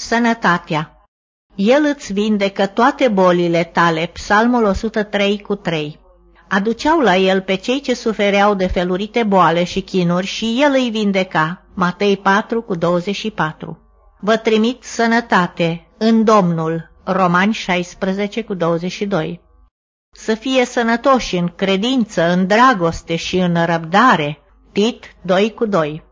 Sănătatea El îți vindecă toate bolile tale, psalmul 103 cu 3. Aduceau la el pe cei ce sufereau de felurite boale și chinuri și el îi vindeca, Matei 4 cu 24. Vă trimit sănătate în Domnul, Romani 16 cu 22. Să fie sănătoși în credință, în dragoste și în răbdare, Tit 2 cu 2.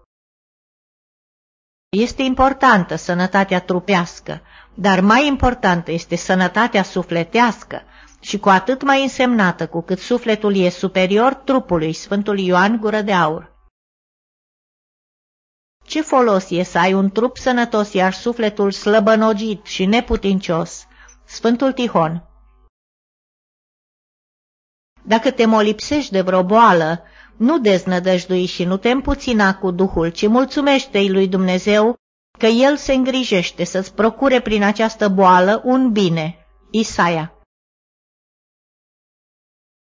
Este importantă sănătatea trupească, dar mai importantă este sănătatea sufletească și cu atât mai însemnată cu cât sufletul e superior trupului, Sfântul Ioan Gură de Aur. Ce folos e să ai un trup sănătos, iar sufletul slăbănogit și neputincios? Sfântul Tihon Dacă te molipsești de vreo boală, nu deznădăjdui și nu te împuțina cu Duhul, ci mulțumește-i lui Dumnezeu că El se îngrijește să-ți procure prin această boală un bine. Isaia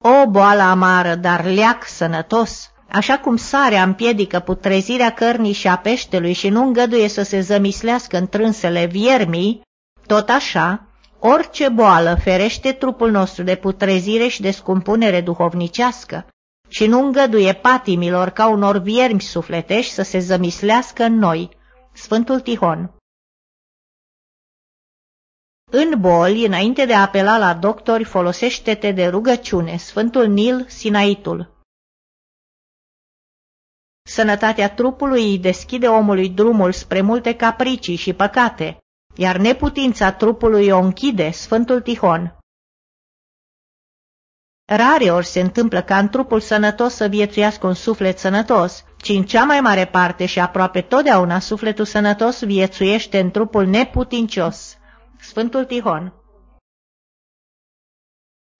O boală amară, dar leac sănătos, așa cum sarea împiedică putrezirea cărnii și a peștelui și nu îngăduie să se zămislească întrânsele viermii, tot așa, orice boală ferește trupul nostru de putrezire și de scumpunere duhovnicească, și nu îngăduie patimilor ca unor viermi sufletești să se zămislească în noi. Sfântul Tihon În boli, înainte de a apela la doctori, folosește-te de rugăciune. Sfântul Nil Sinaitul Sănătatea trupului îi deschide omului drumul spre multe capricii și păcate, iar neputința trupului o închide, Sfântul Tihon. Rare ori se întâmplă ca în trupul sănătos să viețuiască un suflet sănătos, ci în cea mai mare parte și aproape totdeauna sufletul sănătos viețuiește în trupul neputincios. Sfântul Tihon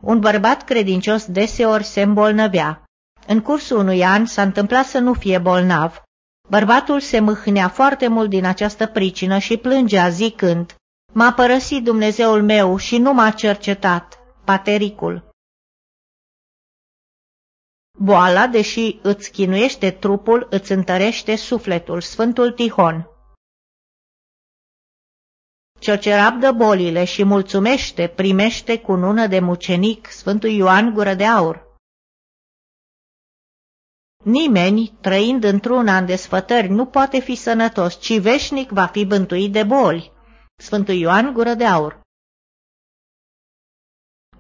Un bărbat credincios deseori se îmbolnăvea. În cursul unui an s-a întâmplat să nu fie bolnav. Bărbatul se mâhnea foarte mult din această pricină și plângea zicând, M-a părăsit Dumnezeul meu și nu m-a cercetat, patericul. Boala, deși îți chinuiește trupul, îți întărește sufletul, Sfântul Tihon. Cel ce rabdă bolile și mulțumește, primește cu nună de mucenic, Sfântul Ioan Gură de Aur. Nimeni, trăind într-una în desfătări, nu poate fi sănătos, ci veșnic va fi bântuit de boli. Sfântul Ioan Gură de Aur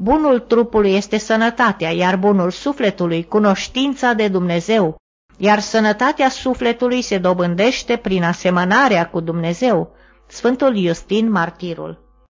Bunul trupului este sănătatea, iar bunul sufletului cunoștința de Dumnezeu, iar sănătatea sufletului se dobândește prin asemănarea cu Dumnezeu. Sfântul Iustin Martirul